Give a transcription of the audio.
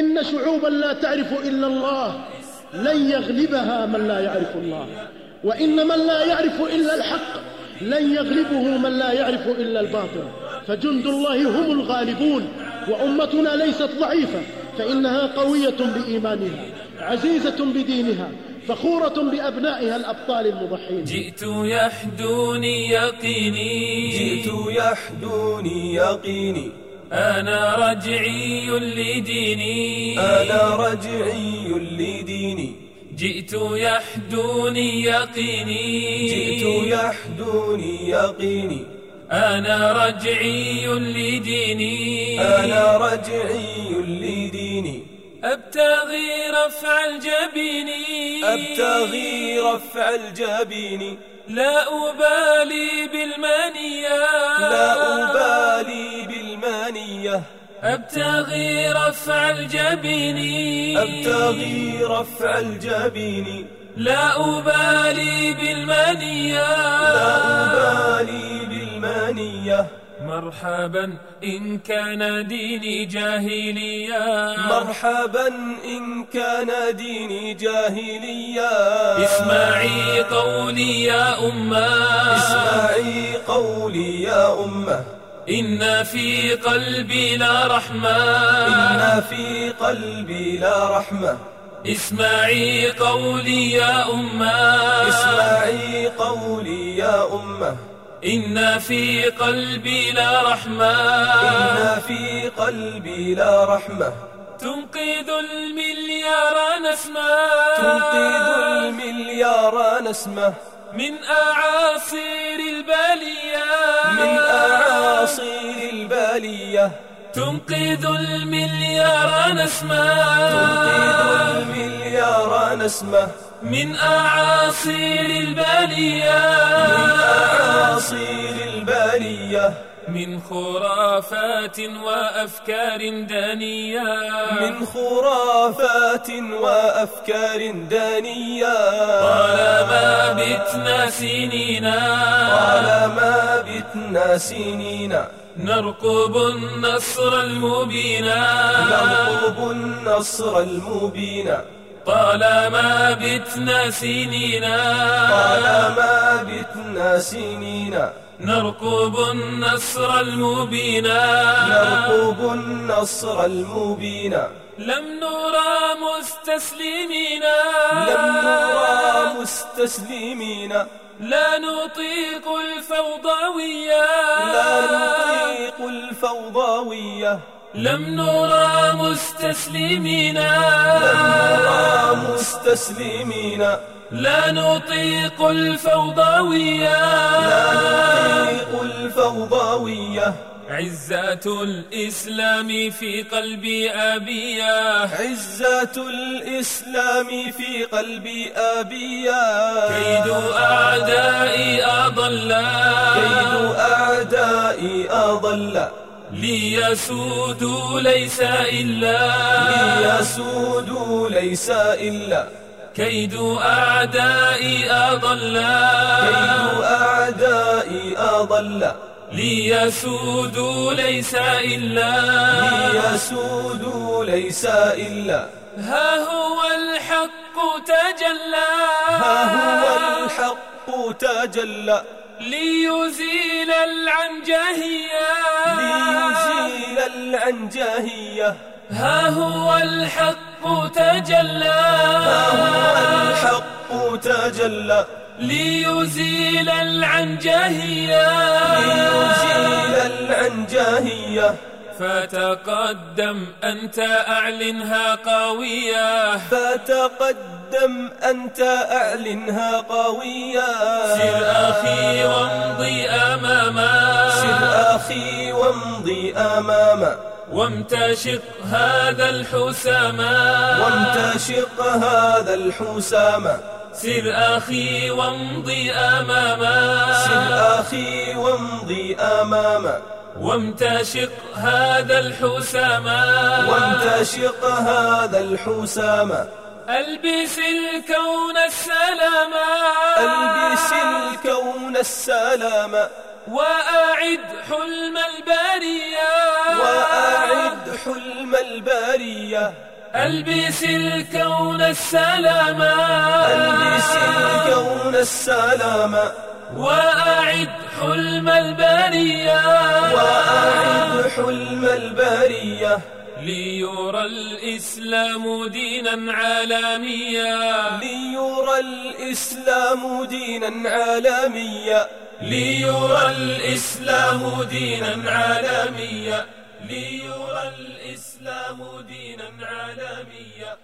إن شعوبا لا تعرف إلا الله لن يغلبها من لا يعرف الله. وإن من لا يعرف إلا الحق لن يغلبه من لا يعرف إلا الباطل. فجند الله هم الغالبون وأمتنا ليست ضعيفة فإنها قوية بإيمانها عزيزة بدينها فخورة بأبنائها الأبطال المضحين. جئت يحدوني يقيني. جئت يحدوني يقيني. أنا رجعي لديني. أنا رجعي لديني. جئت يحدوني يقيني. جئت يحدوني يقيني. أنا رجعي لديني. أنا رجعي لديني. أبتغي رفع الجبين. أبتغي رفع الجبين. لا أبالي بالمنية. لا أبتغي رفع الجبين. أبتغي رفع الجبين. لا أبالي بالمنية. لا أبالي بالمانية مرحبا إن كان ديني جاهليا مرحبا إن كان ديني جاهليا اسمعي قولي يا أمة. اسمعي قولي يا أمة. إن في قلبي لا رحمة. إن في قلبي لا رحمة. اسمعي قولي يا أمة. اسمعي قولي يا أمة. إن في قلبي لا رحمة. إن في قلبي لا رحمة. تنقذ المليار نسمة. تنقذ المليار نسمة. من أعاصير البلية. من أعاصير البالية تنقذ المليار نسمة. تنقذ المليار نسمة. من أعاصير البلية. من أعاصير البالية من خرافات وأفكار دانية من خرافات وأفكار دانية طالما بتنا سنينا. طالما بتنا سنين نرقب النصر المبين. نرقب النصر المبين. طالما بتنا سنينا. طالما بتنا سنين نرقب النصر المبين. نرقب النصر المبين. لم نرى مستسلمين لم نرى مستسلمين لا نطيق الفوضوية. لا نطيق الفوضوية. لم نرى مستسلمين مستسلمين لا نطيق الفوضوية. لا نطيق الفوضوية. عزة الإسلام في قلبي أبيا. عزة الإسلام في قلبي أبيا. كيد أعدائي أضلا كيد أعدائي أضل. ليسودوا ليس إلا. ليسود ليس إلا. كيد أعدائي أضلا كيد أعدائي أضل. ليسودوا ليس إلا. ليسود ليس إلا. ها هو الحق تجلى. ها هو الحق تجلى. ليزيل العنجهية. ليزيل العنجهية. ها هو الحق تجلى. ها هو الحق تجلى. ليزيل العنجهية ليزيل العنجهية فتقدم أنت أعلنها قوية فتقدم أنت أعلنها قوية سر أخي وامضي أماما. سر أخي وامضي أماما. وامتشق هذا الحساما وامتشق هذا الحسام. سر أخي وامضي أماما. سر أخي وامضي أماما. وامتشق هذا الحساما وامتشق هذا الحسام. ألبس الكون السلاما ألبس الكون السلام. وأعد حلم البرية. وأعد حلم البرية. ألبس الكون السلاما ألبس الكون السلاما وأعد حلم البرية. وأعد حلم البرية. ليرى الإسلام دينا عالميا. ليرى الإسلام دينا عالميا. ليرى الإسلام دينا عالميا ليرى الإسلام دينا عالميا